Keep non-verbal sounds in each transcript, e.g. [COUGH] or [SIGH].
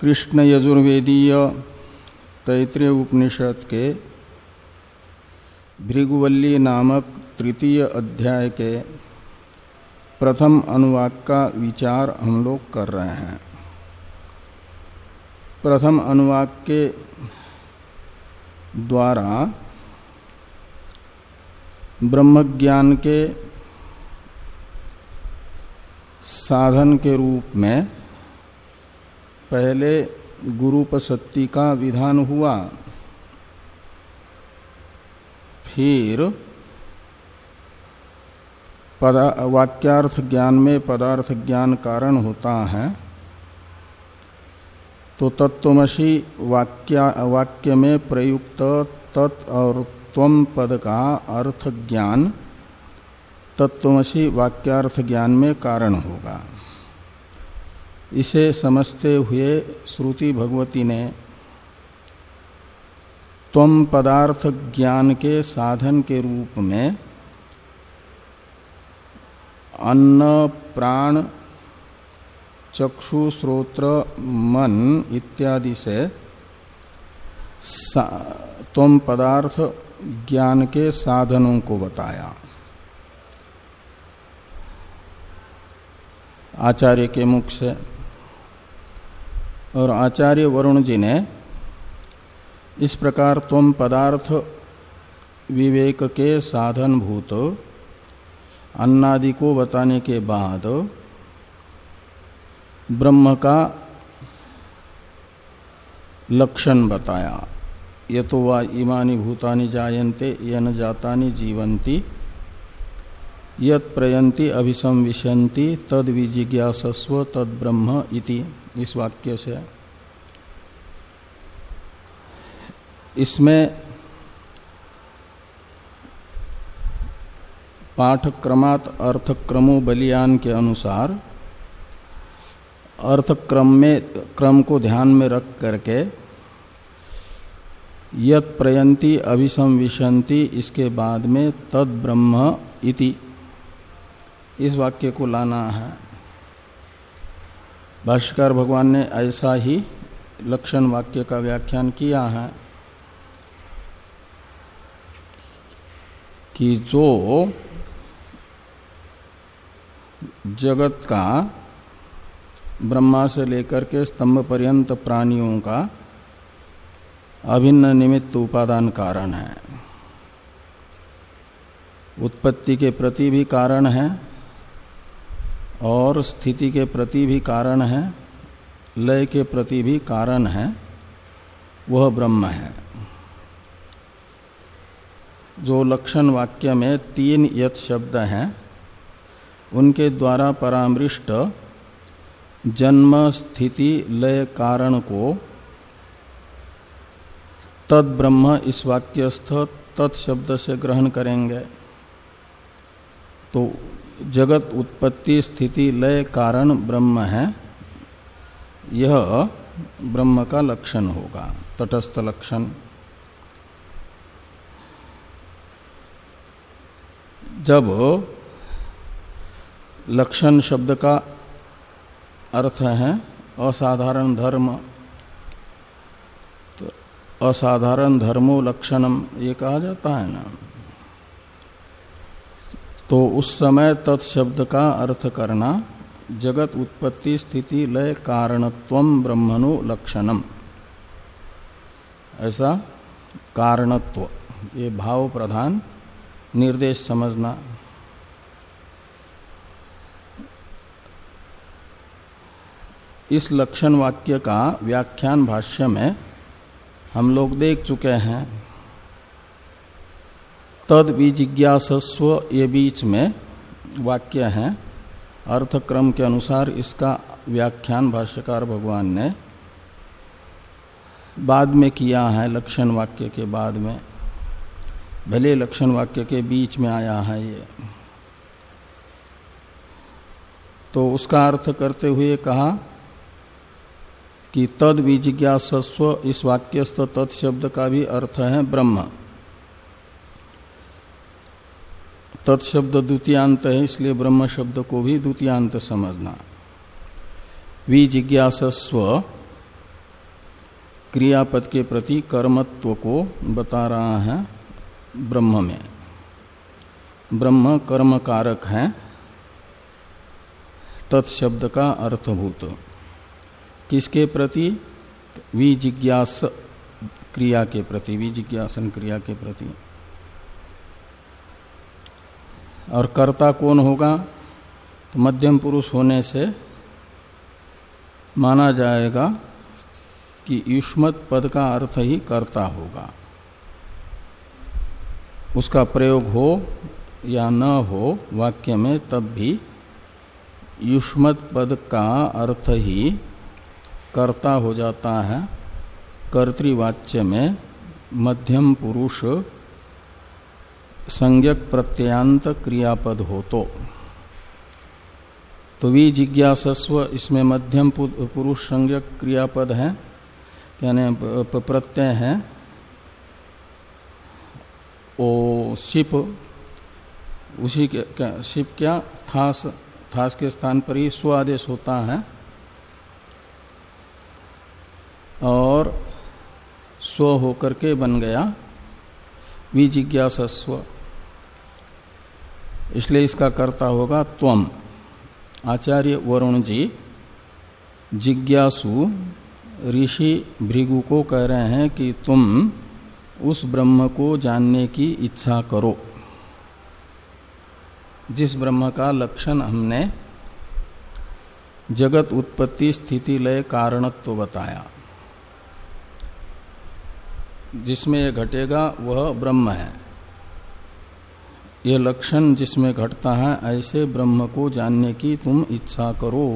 कृष्ण यजुर्वेदीय तैतृय उपनिषद के भृगुवल्ली नामक तृतीय अध्याय के प्रथम अनुवाद का विचार हम लोग कर रहे हैं। प्रथम अनुवाद के द्वारा ब्रह्मज्ञान के साधन के रूप में पहले गुरुपसत्ति का विधान हुआ। फिर वाक्यार्थ ज्ञान में पदार्थ ज्ञान कारण होता है। तो तत्वमसी वाक्या, वाक्य में प्रयुक्त तत् और त्वम पद का अर्थ ज्ञान तत्वमसी वाक्यार्थ ज्ञान में कारण होगा। इसे समझते हुए श्रुति भगवती ने तम पदार्थ ज्ञान के साधन के रूप में अन्न, प्राण, चक्षु, श्रोत्र, मन इत्यादि से तम पदार्थ ज्ञान के साधनों को बताया। आचार्य के मुख से और आचार्य वरुण जी ने इस प्रकार तुम पदार्थ विवेक के साधन भूत अन्नादि को बताने के बाद ब्रह्म का लक्षण बताया। ये तो वा इमानी भूतानि जायन्ते ये न जातानि जीवंती यत प्रयंती अभिसंविशंति तद विजिज्ञासस्व तद ब्रह्म इति। इस वाक्य से। इसमें पाठक्रमात अर्थक्रमो बलियान के अनुसार अर्थक्रम में, क्रम को ध्यान में रख करके यत प्रयंती अभिसंविशंति, इसके बाद में तद ब्रह्म इति। इस वाक्य को लाना है। भाष्कर भगवान ने ऐसा ही लक्षण वाक्य का व्याख्यान किया है कि जो जगत का ब्रह्मा से लेकर के स्तंभ पर्यंत प्राणियों का अभिन्न निमित्त उपादान कारण है। उत्पत्ति के प्रति भी कारण है। और स्थिति के प्रति भी कारण है, लय के प्रति भी कारण है, वह ब्रह्म है। जो लक्षण वाक्य में तीन यत शब्द हैं, उनके द्वारा परामृष्ट जन्म, स्थिति, लय, कारण को तद ब्रह्म इस वाक्यस्थ तत्शब्द से ग्रहण करेंगे। तो जगत उत्पत्ति स्थिति लय कारण ब्रह्म है, यह ब्रह्म का लक्षण होगा, तटस्थ लक्षण। जब लक्षण शब्द का अर्थ है असाधारण धर्म तो असाधारण धर्मो लक्षणम, ये कहा जाता है ना। तो उस समय तत्शब्द का अर्थ करना, जगत उत्पत्ति स्थिति लय कारणत्व ब्रह्मणु लक्षणम। ऐसा कारणत्व, ये भाव प्रधान निर्देश समझना। इस लक्षण वाक्य का व्याख्यान भाष्य में हम लोग देख चुके हैं। तद विजिज्ञासस्व ये बीच में वाक्य है। अर्थक्रम के अनुसार इसका व्याख्यान भाष्यकार भगवान ने बाद में किया है लक्षण वाक्य के बाद में। भले लक्षण वाक्य के बीच में आया है ये। तो उसका अर्थ करते हुए कहा कि तद विजिज्ञासस्व इस वाक्यस्थ तत्शब्द का भी अर्थ है ब्रह्म। तत्शब्द द्वितीयांत है, इसलिए ब्रह्म शब्द को भी द्वितीयांत समझना। विजिज्ञासस्व क्रियापद के प्रति कर्मत्व को बता रहा है ब्रह्म में। ब्रह्म कर्म कारक है, तत्शब्द का अर्थभूत। किसके प्रति? विजिज्ञास क्रिया के प्रति, विजिज्ञासन क्रिया के प्रति। और कर्ता कौन होगा? तो मध्यम पुरुष होने से माना जाएगा कि युष्मत पद का अर्थ ही कर्ता होगा। उसका प्रयोग हो या न हो वाक्य में, तब भी युष्मत पद का अर्थ ही कर्ता हो जाता है। कर्तृवाच्य में मध्यम पुरुष संज्ञक प्रत्यांत क्रियापद हो तो तो वी जिज्ञासस्व, इसमें मध्यम पुरुष संज्ञक क्रियापद है, यानी प्रत्यय है। ओ शिप उसी के, क्या शिप क्या, थास थास के स्थान पर ही स्व आदेश होता है। और स्व होकर के बन गया। विजिज्ञासस्व इसलिए इसका कर्ता होगा त्वम। आचार्य वरुण जी, जिज्ञासु ऋषि भृगु को कह रहे हैं कि तुम उस ब्रह्म को जानने की इच्छा करो। जिस ब्रह्म का लक्षण हमने जगत उत्पत्ति स्थिति लय कारणत्व बताया, जिसमें यह घटेगा, वह ब्रह्म है। ये लक्षण जिसमें घटता है, ऐसे ब्रह्म को जानने की तुम इच्छा करो।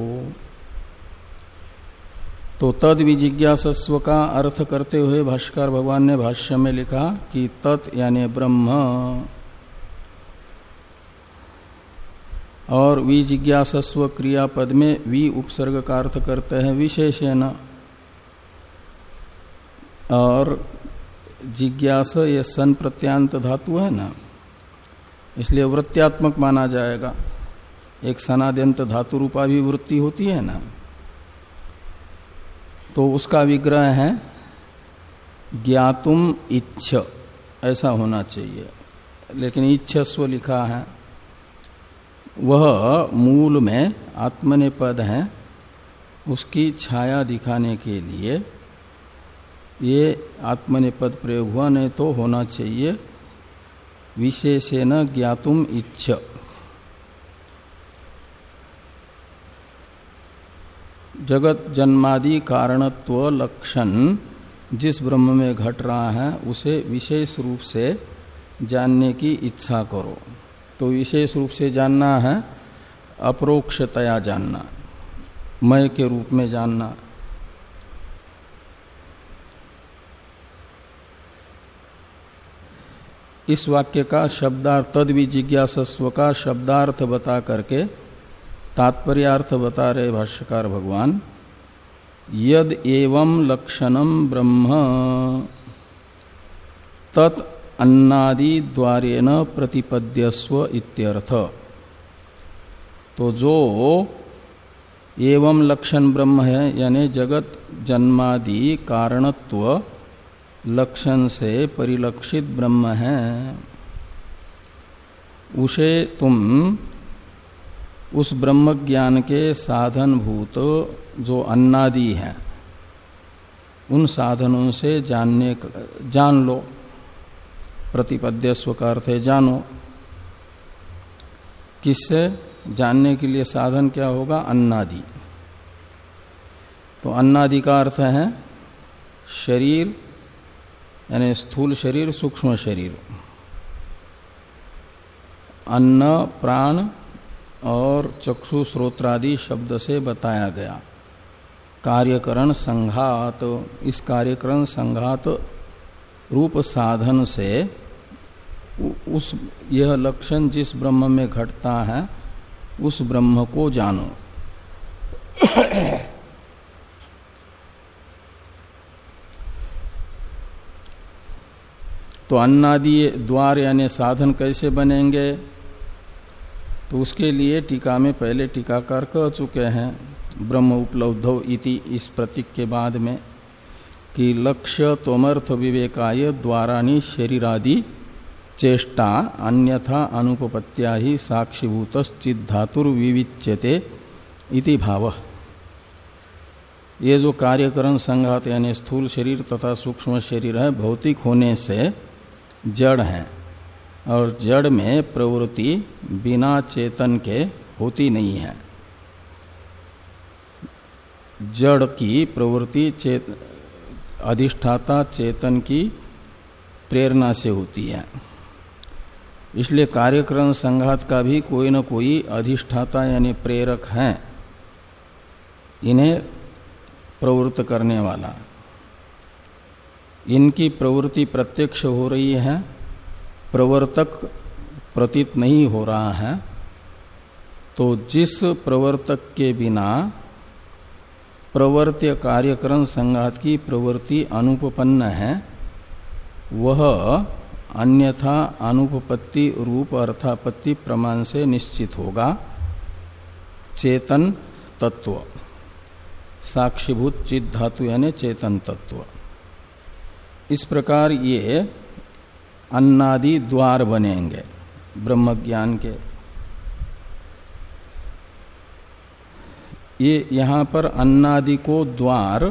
तो तद विजिज्ञासस्व का अर्थ करते हुए भाष्कर भगवान ने भाष्य में लिखा कि तत् यानी ब्रह्म। और विजिज्ञासस्व क्रियापद में वि उपसर्ग का अर्थ करते हैं विशेषण। और जिज्ञास ये सन प्रत्यांत धातु है ना? इसलिए वृत्त्यात्मक माना जाएगा। एक सनाद्यंत धातु रूपा भी वृत्ति होती है ना। तो उसका विग्रह है, ज्ञातुम इच्छ, ऐसा होना चाहिए। लेकिन इच्छस्व लिखा है। वह मूल में आत्मने पद है, उसकी छाया दिखाने के लिए ये आत्मने पद प्रयोग हुआ, नहीं तो होना चाहिए। विशेषेण ज्ञातुम इच्छ। जगत जन्मादि कारणत्व लक्षण जिस ब्रह्म में घट रहा है, उसे विशेष रूप से जानने की इच्छा करो। तो विशेष रूप से जानना है, अप्रोक्षतया जानना, मय के रूप में जानना। इस वाक्य का शब्दार्थ तद जिज्ञासस्व का शब्दार्थ बता करके तात्पर्यार्थ बता रहे भाष्यकार भगवान, यद एवं लक्षणम ब्रह्म। तत् अन्नादि द्वारेण प्रतिपद्यस्व इत्यर्थ। तो जो एवं लक्षण ब्रह्म है, यानी जगत, जन्मादि, कारणत्व लक्षण से परिलक्षित ब्रह्म है। उसे तुम उस ब्रह्म ज्ञान के साधन भूत जो अन्नादि है, उन साधनों से जानने जान लो। प्रतिपद्य का अर्थ है जानो। किससे? जानने के लिए साधन क्या होगा? अन्नादि। तो अन्नादि का अर्थ है, शरीर यानी स्थूल शरीर, सूक्ष्म शरीर। अन्न, प्राण और चक्षु स्रोत्रादि शब्द से बताया गया। कार्यकरण संघात, इस कार्यकरण संघात रूप साधन से उस, यह लक्षण जिस ब्रह्म में घटता है, उस ब्रह्म को जानो। तो अन्नादि द्वार यानी साधन कैसे बनेंगे? तो उसके लिए टीका में पहले टीकाकार कह चुके हैं, ब्रह्म उपलब्ध इति इस प्रतीक के बाद में, कि लक्ष्य तोमर्थ विवेकाय द्वारानी शरीरादि चेष्टा अन्यथा अनुपत्या ही साक्षीभूत चिद्धातुर्विविच्यते भाव। ये जो कार्यकरण संघात यानी स्थूल शरीर तथा सूक्ष्म शरीर है, भौतिक होने से जड़ हैं और जड़ में प्रवृत्ति बिना चेतन के होती नहीं है। जड़ की प्रवृत्ति चेत, अधिष्ठाता चेतन की प्रेरणा से होती है। इसलिए कार्यक्रम संघात का भी कोई न कोई अधिष्ठाता यानी प्रेरक है। इन्हें प्रवृत्त करने वाला। इनकी प्रवृत्ति प्रत्यक्ष हो रही है, प्रवर्तक प्रतीत नहीं हो रहा है तो जिस प्रवर्तक के बिना प्रवर्त्य कार्यक्रम संघात की प्रवृत्ति अनुपन्न है, वह अन्यथा अनुपपत्ति रूप अर्थापत्ति प्रमाण से निश्चित होगा। चेतन तत्व। साक्षीभूत चिद धातु यानी चेतन तत्व। इस प्रकार ये अन्नादि द्वार बनेंगे ब्रह्म ज्ञान के। ये यहाँ पर अन्नादि को द्वार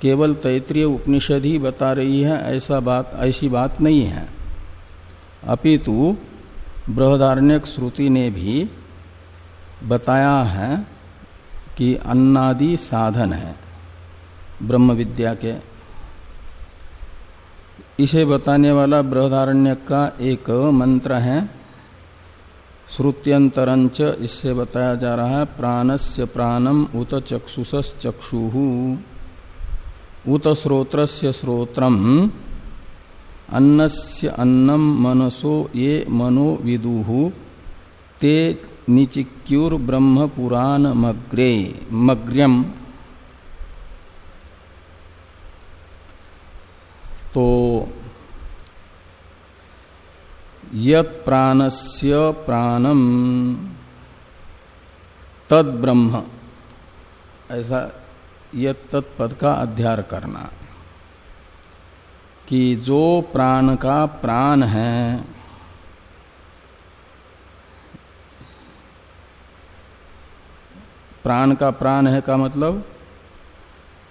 केवल तैतृय उपनिषद ही बता रही है, ऐसा बात, ऐसी बात नहीं है। अपितु बृहदारण्यक श्रुति ने भी बताया है कि अन्नादि साधन है ब्रह्म विद्या के। इसे बताने वाला बृहदारण्य का एक मंत्र है। श्रुत्यंतरंच इससे बताया जा रहा है, प्राणस्य प्राणम उत चक्षुष चक्षु। उत श्रोत्रस्य श्रोत्रम अन्नस्य अन्नम मनसो ये मनो विदुहु ते निचिक्युर मग्रे मग्र्यम। तो प्राणस्य प्राणम तद ब्रह्म ऐसा ये तत्पद का अध्यार करना। कि जो प्राण का प्राण है, प्राण का प्राण है का मतलब?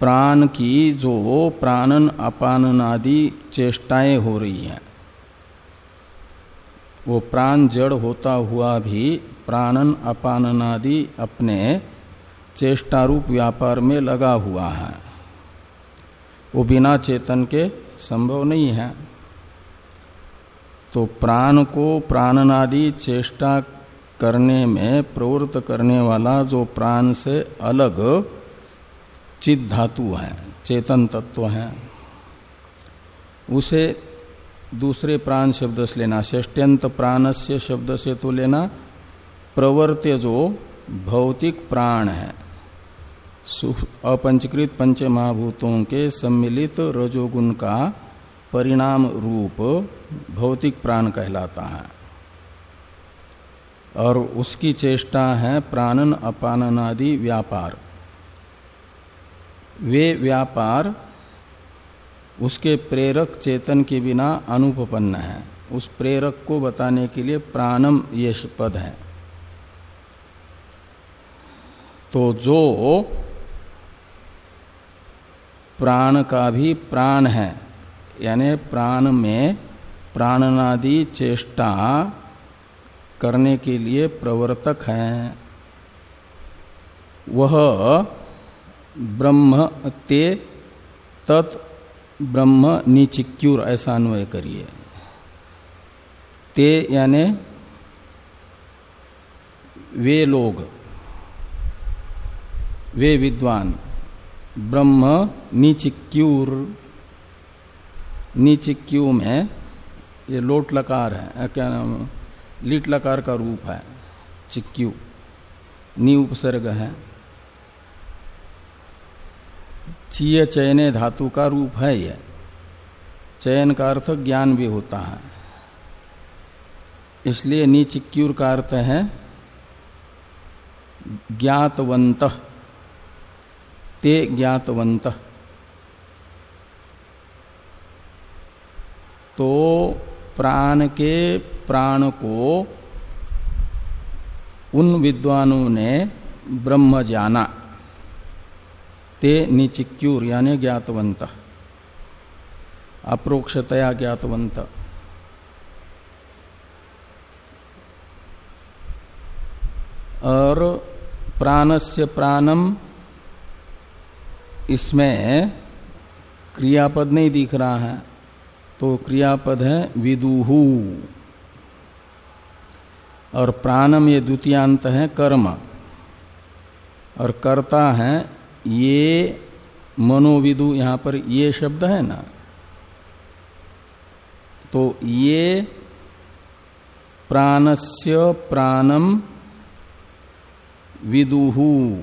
प्राण की जो प्राणन, अपानन आदि चेष्टाएँ हो रही हैं। वो प्राण जड़ होता हुआ भी प्राणन, अपानन आदि अपने चेष्टारूप व्यापार में लगा हुआ है। वो बिना चेतन के संभव नहीं है। तो प्राण को प्राणनादि चेष्टा करने में, प्रवृत्त करने वाला जो प्राण से अलग चित धातु है, चेतन तत्व है। उसे दूसरे प्राण शब्द से लेना, ष्ष्ट्यंत प्राणस्य शब्द से तो लेना, प्रवर्त्य जो भौतिक प्राण है। अपंचकृत पंच महाभूतों के सम्मिलित रजोगुण का परिणाम रूप भौतिक प्राण कहलाता है। और उसकी चेष्टा है प्राणन, अपानन आदि व्यापार। वे व्यापार उसके प्रेरक चेतन के बिना अनुपन्न है। उस प्रेरक को बताने के लिए प्राणम ये पद है। तो जो प्राण का भी प्राण है, यानी प्राण में प्राणनादि चेष्टा करने के लिए प्रवर्तक है। वह ब्रह्म ते तत् ब्रह्म निचिक्यूर, ऐसा अन्वय करिए। ते यानी वे लोग, वे विद्वान, ब्रह्म निचिक्यूर, निचिक्यू में ये लोट लकार है क्या नाम लीट लकार का रूप है, चिक्यू नी उपसर्ग है। चीय चयने धातु का रूप है यह। चयन का अर्थ ज्ञान भी होता है। इसलिए नीचिक्यूर का अर्थ है ज्ञातवंत। ते ज्ञातवंत। तो प्राण के प्राण को उन विद्वानों ने ब्रह्म जाना। ते निचिक्यूर, यानी ज्ञातवंत। अप्रोक्षतया ज्ञातवंत। और प्राणस्य प्राणम, इसमें क्रियापद नहीं दिख रहा है तो क्रियापद है विदुहु। और प्राणम ये द्वितीयांत है कर्म। और कर्ता है ये मनोविदु, यहाँ पर ये शब्द है ना? तो ये प्राणस्य प्राणम विदुहु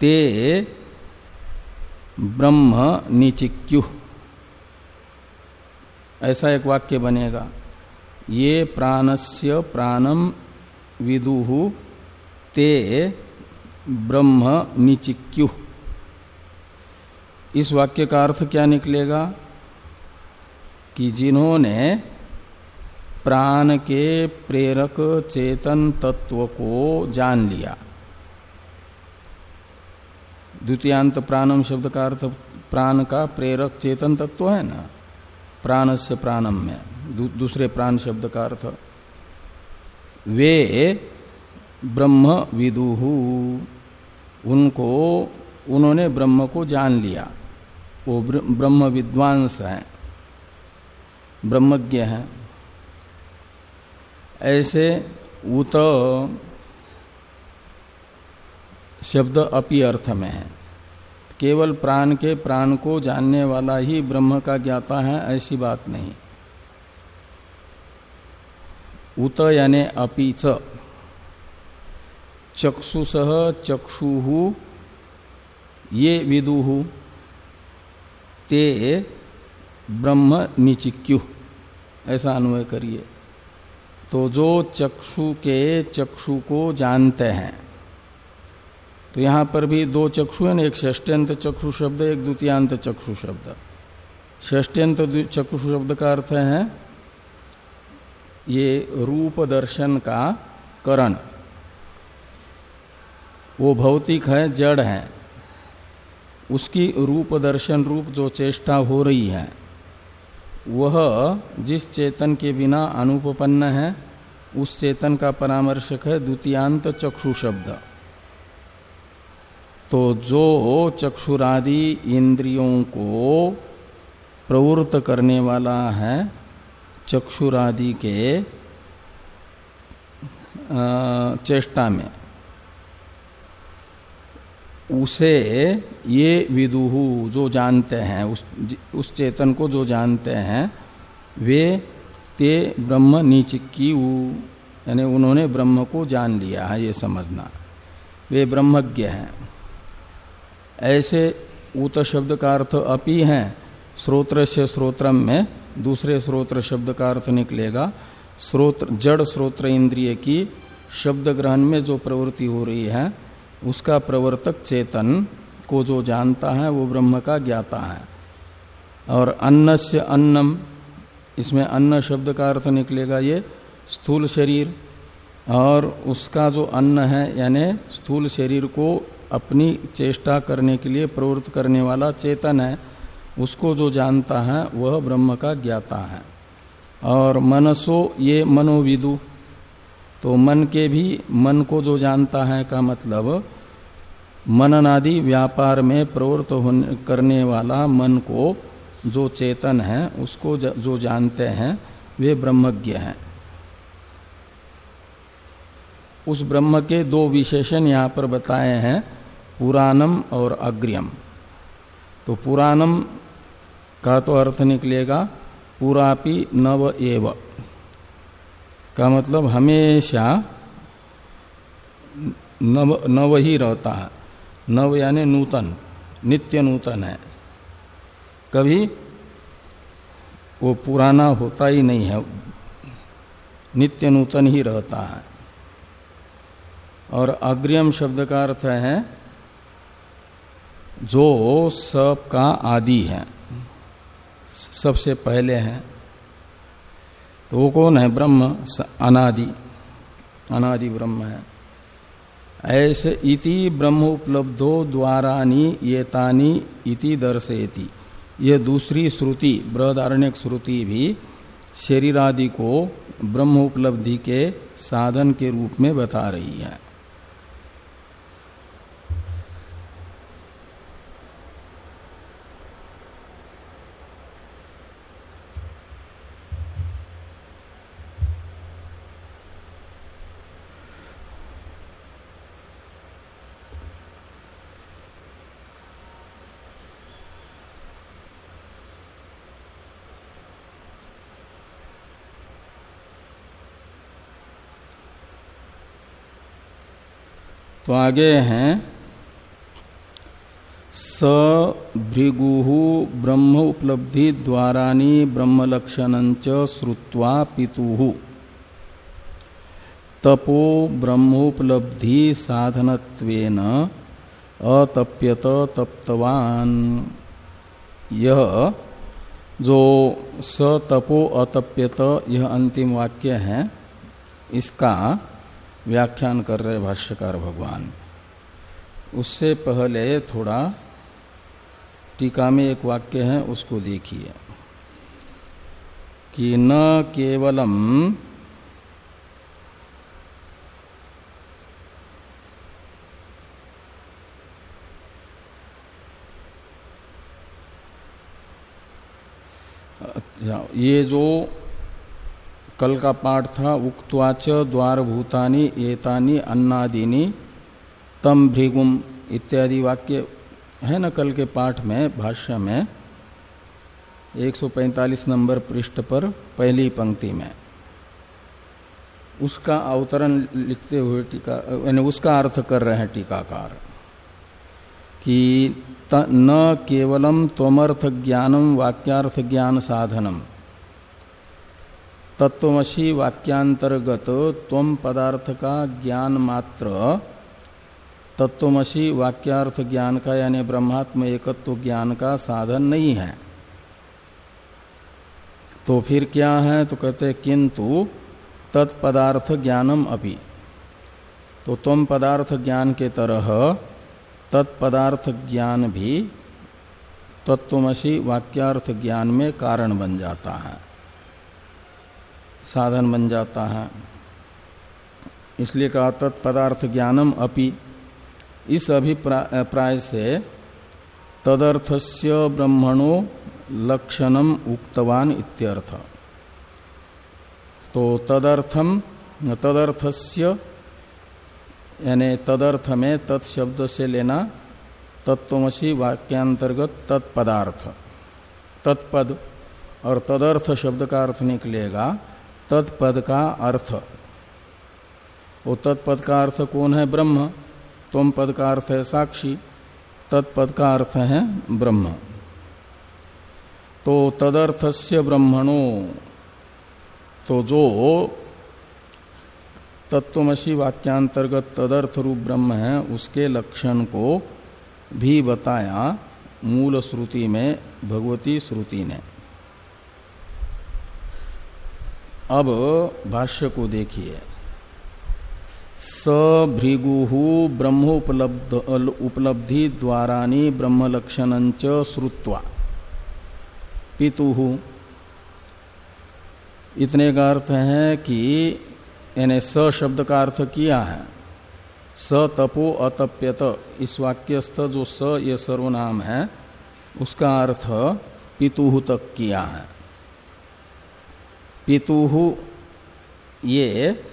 ते ब्रह्म निचिक्यु। ऐसा एक वाक्य बनेगा। ये प्राणस्य प्राणम विदुहु ते ब्रह्म निचिक्यु। इस वाक्य का अर्थ क्या निकलेगा? कि जिन्होंने प्राण के प्रेरक चेतन तत्व को जान लिया। द्वितीयांत प्राणम शब्द का अर्थ प्राण का प्रेरक चेतन तत्व है ना? प्राण से प्राणम में दू, दूसरे प्राण शब्द का अर्थ। वे ब्रह्म विदुहु उनको, उन्होंने ब्रह्म को जान लिया। वो ब्रह्म विद्वांस हैं, ब्रह्मज्ञ हैं। ऐसे उत शब्द अपि अर्थ में है। केवल प्राण के प्राण को जानने वाला ही ब्रह्म का ज्ञाता है, ऐसी बात नहीं। उत यानी अपि च। चक्षुष चक्षु, ये विदुहु ते ब्रह्म निचिक्यु। ऐसा अनुय करिए। तो जो चक्षु के चक्षु को जानते हैं तो यहाँ पर भी दो चक्षु है, एक षष्ट्यंत चक्षु शब्द, एक द्वितीयांत चक्षु शब्द। षष्ट्यंत चक्षु शब्द का अर्थ है, ये रूप दर्शन का करण। वो भौतिक है, जड़ है। उसकी रूप दर्शन रूप जो चेष्टा हो रही है, वह जिस चेतन के बिना अनुपन्न है, उस चेतन का परामर्शक है द्वितीयांत चक्षु शब्द। तो जो चक्षुरादि इंद्रियों को प्रवृत्त करने वाला है, चक्षुरादि के चेष्टा में उसे ये विदुहु जो जानते हैं, उस उस चेतन को जो जानते हैं, वे ते ब्रह्म नीचिकी यानी उन्होंने ब्रह्म को जान लिया है ये समझना। वे ब्रह्मज्ञ हैं। ऐसे उत शब्द का अर्थ अपि हैं। स्रोत्र से स्रोत्रम में दूसरे स्रोत्र शब्द का अर्थ निकलेगा। स्रोत्र जड़ स्रोत्र इंद्रिय की शब्द ग्रहण में जो प्रवृत्ति हो रही है उसका प्रवर्तक चेतन को जो जानता है, वो ब्रह्म का ज्ञाता है। और अन्न से अन्नम, इसमें अन्न शब्द का अर्थ निकलेगा ये, स्थूल शरीर। और उसका जो अन्न है, यानी स्थूल शरीर को अपनी चेष्टा करने के लिए प्रवृत्त करने वाला चेतन है, उसको जो जानता है, वह ब्रह्म का ज्ञाता है। और मनसो ये मनोविदु तो मन के भी, मन को जो जानता है का मतलब मननादि व्यापार में प्रवृत्त होने, करने वाला मन को जो चेतन है, उसको जो जानते हैं, वे ब्रह्मज्ञ हैं। उस ब्रह्म के दो विशेषण यहाँ पर बताए हैं, पुराणम और अग्रियम। तो पुराणम का तो अर्थ निकलेगा, पुरापि नव एव। का मतलब हमेशा नव नव ही रहता है। नव यानी नूतन, नित्य नूतन है। कभी वो पुराना होता ही नहीं है, नित्य नूतन ही रहता है। और अग्रियम शब्द का अर्थ है, जो सब का आदि है, सबसे पहले हैं। तो वो कौन है? ब्रह्म अनादि। अनादि ब्रह्म है। ऐसे इति ब्रह्म उपलब्धो द्वारानी येतानी इति दर्शयति। ये दूसरी श्रुति, बृहदारण्यक श्रुति भी शरीरादि को ब्रह्म उपलब्धि के साधन के रूप में बता रही है। तो आगे हैं। स भृगु ब्रह्म उपलब्धि द्वारानी ब्रह्म लक्षण श्रुवा पितु। तपो ब्रह्मोपलब्धि साधनत्वेन अतप्यत तप्तवान। यह जो स तपो अतप्यत, यह अंतिम वाक्य है, इसका व्याख्यान कर रहे भाष्यकार भगवान। उससे पहले थोड़ा टीका में एक वाक्य है उसको देखिए। कि न केवलम अच्छा, ये जो कल का पाठ था उक्वाच द्वार भूतानी एतानी अन्नादिनी तम भृगुम इत्यादि वाक्य है न कल के पाठ में, भाष्य में 145 नंबर पृष्ठ पर, पहली पंक्ति में। उसका अवतरण लिखते हुए टीका, यानी उसका अर्थ कर रहे हैं टीकाकार, कि न केवलम तमर्थ ज्ञानम वाक्यार्थ ज्ञान साधनम तत्वमसी वाक्यांतर्गत तम पदार्थ का ज्ञान मात्र तत्वमसी वाक्यार्थ ज्ञान का यानी ब्रह्मात्म एकत्व ज्ञान का साधन नहीं है। तो फिर क्या है? तो कहते किंतु तत्पदार्थ ज्ञानम अपि। तो तुम पदार्थ ज्ञान के तरह तत्पदार्थ ज्ञान भी तत्वमसी वाक्यार्थ ज्ञान में कारण बन जाता है। साधन बन जाता है। इसलिए कहा, तत्पदार्थ ज्ञानम अपि। इस अभिप्राय से तदर्थस्य ब्रह्मणो लक्षणम उक्तवान इत्यर्थ। तो तदर्थम, तदर्थस्य, यानी तदर्थ में तत्शब्द से लेना तत्वमसी वाक्यांतर्गत तत्पदार्थ। तत्पद और तदर्थ शब्द का अर्थ निकलेगा। तत्पद का अर्थ। वो तत्पद का अर्थ कौन है? ब्रह्म। तुम पद का अर्थ है साक्षी। तत्पद का अर्थ है ब्रह्म। तो तदर्थस्य ब्रह्मणो। तो जो तत्वमसी वाक्यांतर्गत तदर्थ रूप ब्रह्म है, उसके लक्षण को भी बताया मूल श्रुति में, भगवती श्रुति ने। अब भाष्य को देखिए। स भृगु ब्रह्मोपलब्ध उपलब्धि ब्रह्म लक्षण श्रुत्वा। पितु इतने का अर्थ है कि, यानी स शब्द का अर्थ किया है। स तपो अतप्यत, इस वाक्यस्थ जो स ये सर्वनाम है, उसका अर्थ पितु तक किया है। पितुहु ये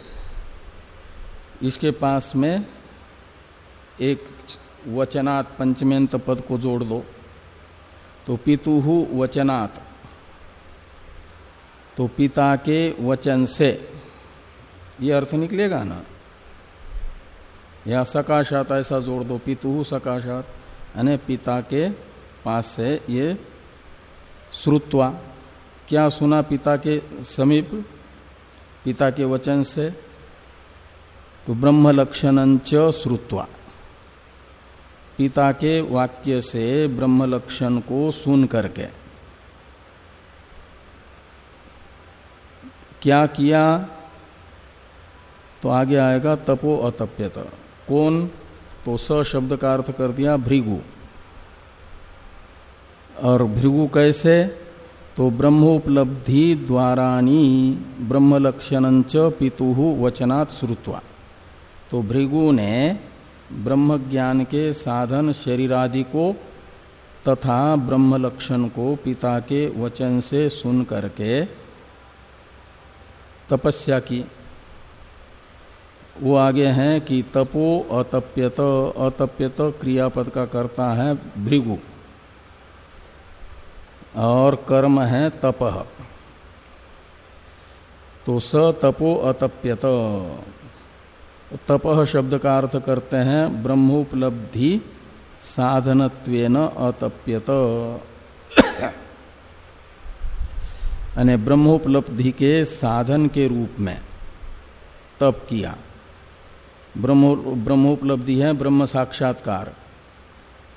इसके पास में एक वचनात् पंचमेंत पद को जोड़ दो। तो पितुहु वचनात्। तो पिता के वचन से। ये अर्थ निकलेगा ना? या सकाशात ऐसा जोड़ दो पितुहु सकाशात, यानी पिता के पास से ये श्रुत्वा। क्या सुना पिता के समीप? पिता के वचन से तो ब्रह्म लक्षण श्रुत्वा। पिता के वाक्य से ब्रह्म लक्षण को सुन करके। क्या किया? तो आगे आएगा, तपो अतप्यत। कौन? तो स शब्द का अर्थ कर दिया, भृगु। और भृगु कैसे? तो ब्रह्मोपलब्धि द्वाराणी ब्रह्म लक्षण पितु वचनात् श्रुत्वा। तो भृगु ने ब्रह्म ज्ञान के साधन शरीरादि को तथा ब्रह्म लक्षण को पिता के वचन से सुन करके तपस्या की। वो आगे हैं कि तपो, अतप्यत अतप्यत क्रियापद का करता है भृगु। और कर्म है तप। तो स तपो अतप्यत। तपह शब्द का अर्थ करते हैं, ब्रह्मोपलब्धि साधनत्वेन अतप्यत। ब्रह्मोपलब्धि के साधन के रूप में तप किया। ब्रह्मोपलब्धि है, ब्रह्म साक्षात्कार।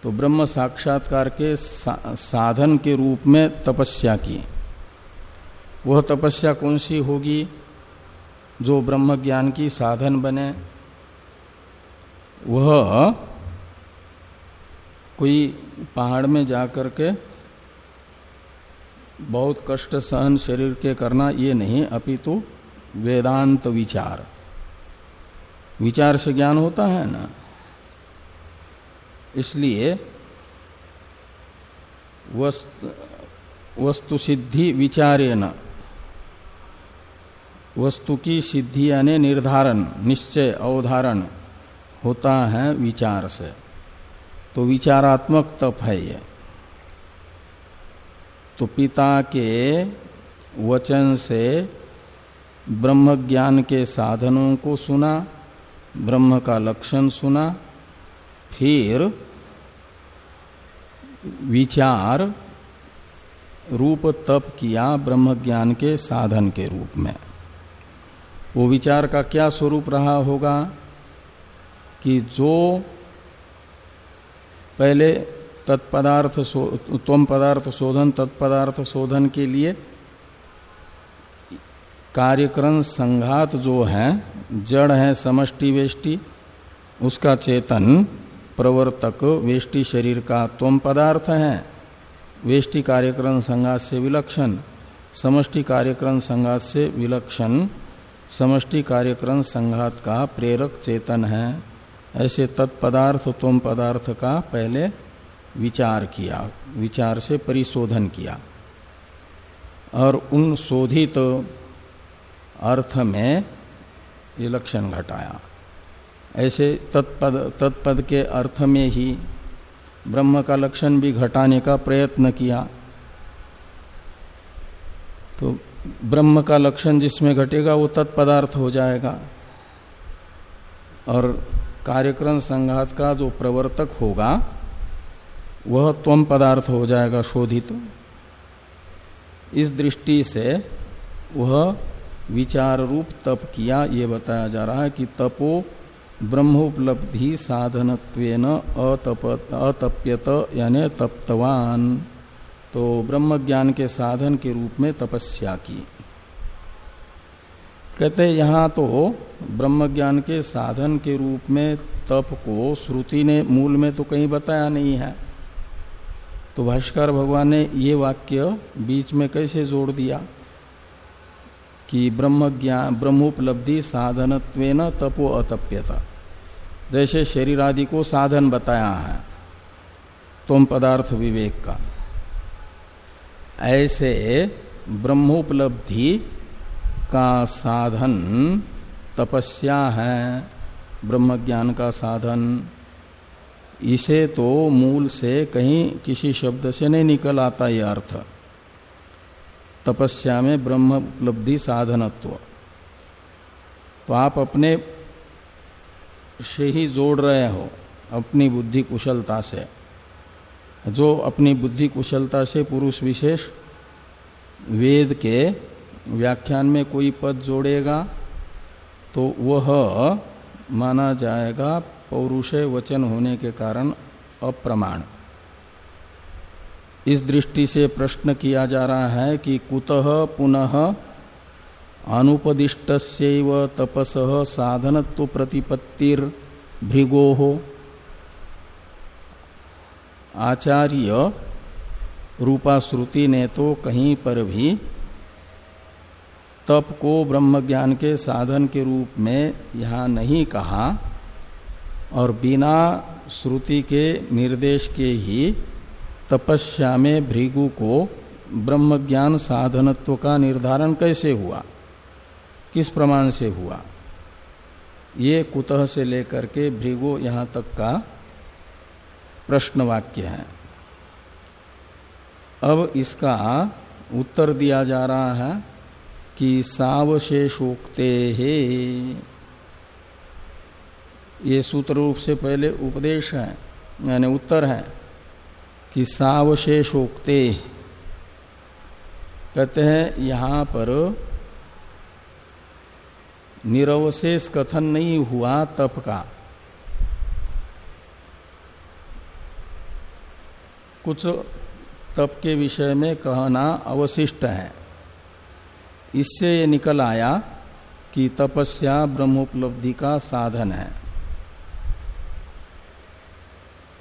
तो ब्रह्म साक्षात्कार के सा, साधन के रूप में तपस्या की। वह तपस्या कौन सी होगी? जो ब्रह्म ज्ञान की साधन बने। वह कोई पहाड़ में जाकर के बहुत कष्ट सहन शरीर के करना ये नहीं अपितु वेदांत विचार। विचार से ज्ञान होता है ना? इसलिए वस्तु सिद्धि विचारे न वस्तु की सिद्धि यानी निर्धारण, निश्चय, अवधारण होता है विचार से। तो विचारात्मक तप है ये। तो पिता के वचन से ब्रह्म ज्ञान के साधनों को सुना, ब्रह्म का लक्षण सुना फिर विचार रूप तप किया ब्रह्म ज्ञान के साधन के रूप में। वो विचार का क्या स्वरूप रहा होगा कि जो पहले तत्पदार्थ तम पदार्थ शोधन, तत्पदार्थ शोधन के लिए कार्यक्रम संघात जो है, जड़ है, समष्टि, वेष्टि, उसका चेतन प्रवर्तक वेष्टि शरीर का तम पदार्थ है। वेष्टि कार्यक्रम संघात से विलक्षण, समष्टि कार्यक्रम संघात से विलक्षण, समष्टि कार्यक्रम संघात का प्रेरक चेतन है। ऐसे तत्पदार्थ तम पदार्थ का पहले विचार किया, विचार से परिशोधन किया। और उन शोधित अर्थ में ये लक्षण घटाया। ऐसे तत्पद तत्पद के अर्थ में ही ब्रह्म का लक्षण भी घटाने का प्रयत्न किया। तो ब्रह्म का लक्षण जिसमें घटेगा वो तत्पदार्थ हो जाएगा और कार्यक्रम संघात का जो प्रवर्तक होगा, वह त्वम पदार्थ हो जाएगा शोधित। इस दृष्टि से वह विचार रूप तप किया, ये बताया जा रहा है कि तपो ब्रह्मोपलब्धि साधन अतप्यत, यानी तप्तवान। तो ब्रह्म ज्ञान के साधन के रूप में तपस्या की। कहते यहाँ तो ब्रह्म ज्ञान के साधन के रूप में तप को श्रुति ने मूल में तो कहीं बताया नहीं है। तो भाष्कर भगवान ने ये वाक्य बीच में कैसे जोड़ दिया कि ब्रह्म ज्ञान ब्रह्मोपलब्धि साधन तपो अतप्यता। जैसे शरीर आदि को साधन बताया है, तुम पदार्थ विवेक का। ऐसे ब्रह्मोपलब्धि का साधन तपस्या है ब्रह्म ज्ञान का साधन। इसे तो मूल से कहीं किसी शब्द से नहीं निकल आता यह अर्थ। तपस्या में ब्रह्म उपलब्धि साधनत्व। तो आप अपने से ही जोड़ रहे हो अपनी बुद्धि कुशलता से। जो अपनी बुद्धि कुशलता से पुरुष विशेष वेद के व्याख्यान में कोई पद जोड़ेगा तो वह माना जाएगा पौरुष वचन होने के कारण अप्रमाण। इस दृष्टि से प्रश्न किया जा रहा है कि कुतः पुनः अनुपदिष्ट तपस साधनत्व प्रतिपत्तिर भृगो। आचार्य रूपा श्रुति ने तो कहीं पर भी तप को ब्रह्म ज्ञान के साधन के रूप में यहाँ नहीं कहा और बिना श्रुति के निर्देश के ही तपस्या में भृगु को ब्रह्म ज्ञान साधनत्व का निर्धारण कैसे हुआ? किस प्रमाण से हुआ? ये कुतः से लेकर के भृगु यहाँ तक का प्रश्न वाक्य है। अब इसका उत्तर दिया जा रहा है कि सावशेषोक्ते हे। ये सूत्र रूप से पहले उपदेश है, यानी उत्तर है कि सावशेषोक्ते। कहते हैं, यहाँ पर निरवशेष कथन नहीं हुआ तप का। कुछ तप के विषय में कहना अवशिष्ट है। इससे ये निकल आया कि तपस्या ब्रह्मोपलब्धि का साधन है।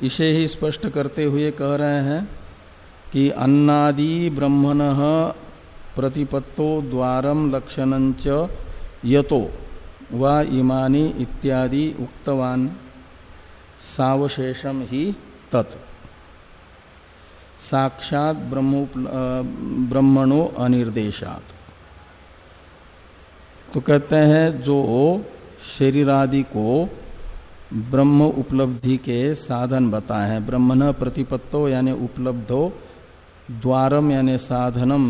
इसे ही स्पष्ट करते हुए कह रहे हैं कि अन्नादि ब्रह्मण प्रतिपत्तो द्वारम लक्षणंच यतो व इमानी इत्यादि उक्तवान। सावशेषम ही तत्। साक्षात ब्रह्मणो अनिर्देशात। तो कहते हैं, जो शरीरादि को ब्रह्म उपलब्धि के साधन बताए हैं। ब्रह्मण प्रतिपत्तो यानी उपलब्धो, द्वारम यानी साधनम,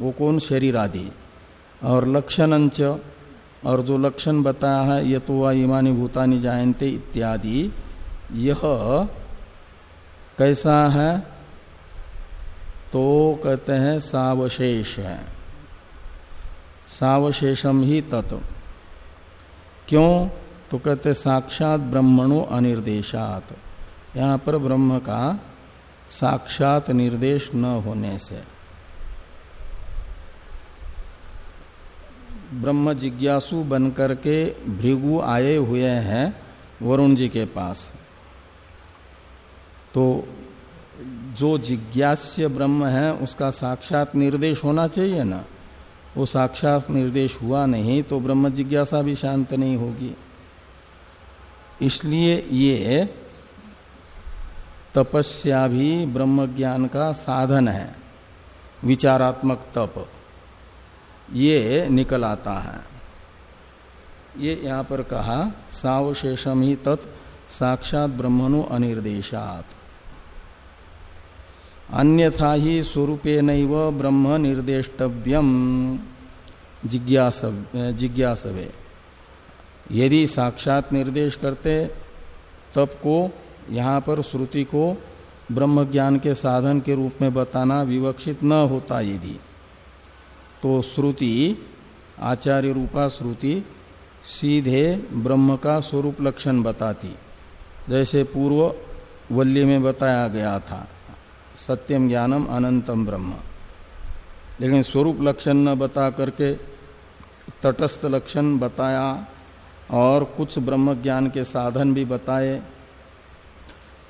वो कौन शरीर आदि और लक्षणंच, और जो लक्षण बताया है, ये तो वह भूतानी जायन्ते इत्यादि। यह कैसा है? तो कहते हैं सावशेष है। सावशेषम ही तत्व क्यों? तो कहते साक्षात ब्रह्मणो अनिर्देशात। यहाँ पर ब्रह्म का साक्षात निर्देश न होने से। ब्रह्म जिज्ञासु बनकर के भृगु आए हुए हैं वरुण जी के पास। तो जो जिज्ञास्य ब्रह्म है, उसका साक्षात निर्देश होना चाहिए ना? वो साक्षात निर्देश हुआ नहीं तो ब्रह्म जिज्ञासा भी शांत नहीं होगी। इसलिए ये तपस्या भी ब्रह्म ज्ञान का साधन है, विचारात्मक तप। ये निकल आता है। ये यहाँ पर कहा, सावशेषम ही तत् साक्षात ब्रह्मणु अनिर्देशात। अन्यथा ही स्वरूपे नैव ब्रह्म निर्देष्टव्यम जिज्ञासवे यदि साक्षात निर्देश करते, तब को यहाँ पर श्रुति को ब्रह्म ज्ञान के साधन के रूप में बताना विवक्षित न होता यदि। तो श्रुति, आचार्य रूपा श्रुति, सीधे ब्रह्म का स्वरूप लक्षण बताती। जैसे पूर्व वल्ली में बताया गया था, सत्यम ज्ञानम अनंतम ब्रह्म। लेकिन स्वरूप लक्षण न बता करके, तटस्थ लक्षण बताया और कुछ ब्रह्म ज्ञान के साधन भी बताए,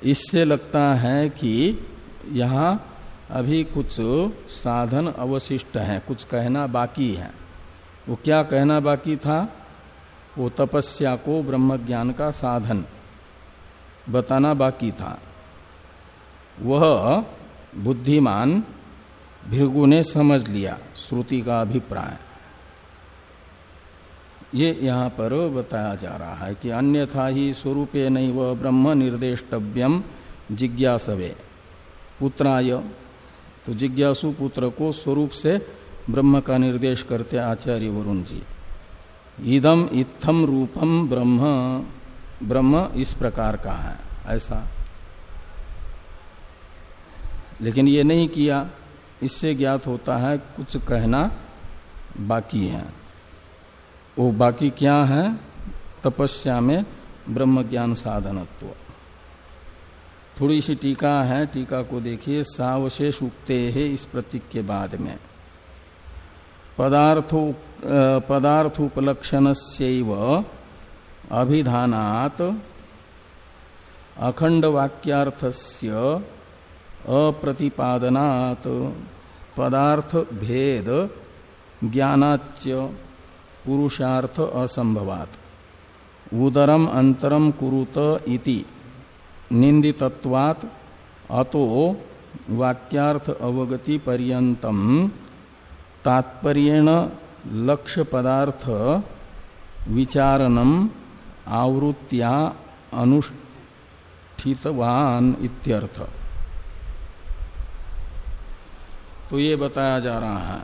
इससे लगता है कि यहाँ अभी कुछ साधन अवशिष्ट हैं, कुछ कहना बाकी है। वो क्या कहना बाकी था? वो तपस्या को ब्रह्म ज्ञान का साधन बताना बाकी था। वह बुद्धिमान, भृगु ने समझ लिया, श्रुति का अभिप्राय। ये यहाँ पर बताया जा रहा है कि अन्यथा ही स्वरूपे नहीं वह ब्रह्म निर्देष्टव्यम जिज्ञासवे। पुत्राय तो जिज्ञासु पुत्र को स्वरूप से ब्रह्म का निर्देश करते आचार्य वरुण जी। इदम इत्थम रूपम ब्रह्म ब्रह्म इस प्रकार का है, ऐसा। लेकिन ये नहीं किया, इससे ज्ञात होता है कुछ कहना बाकी है। वो बाकी क्या है? तपस्या में ब्रह्म ज्ञान साधनत्व। थोड़ी सी टीका है, टीका को देखिए, सावशेष उगते है इस प्रतीक के बाद में। पदार्थो पदार्थोपलक्षण अभिधानात अखंड अप्रतिपादनात् पदार्थ भेद ज्ञानाच्य पुरुषार्थ असंभवात उदरम अंतरम कुरुत इति। निंदितत्वात् अतो वाक्यार्थ अवगति पर्यंतम तात्पर्येण लक्ष्य पदार्थ विचारणम आवृत्तिया अनुष्ठितवान इत्यर्थ। तो ये बताया जा रहा है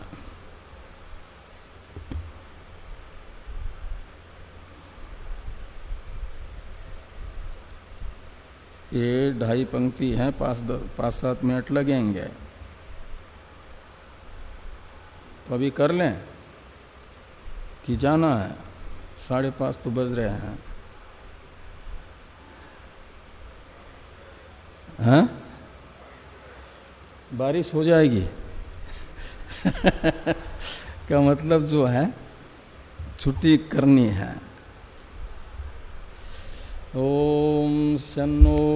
ये ढाई पंक्ति है पाँच सात मिनट लगेंगे। तो अभी कर लें कि जाना है। साढ़े पाँच तो बज रहे हैं। हैं? बारिश हो जाएगी? [LAUGHS] का मतलब जो है, छुट्टी करनी है। ओम शनो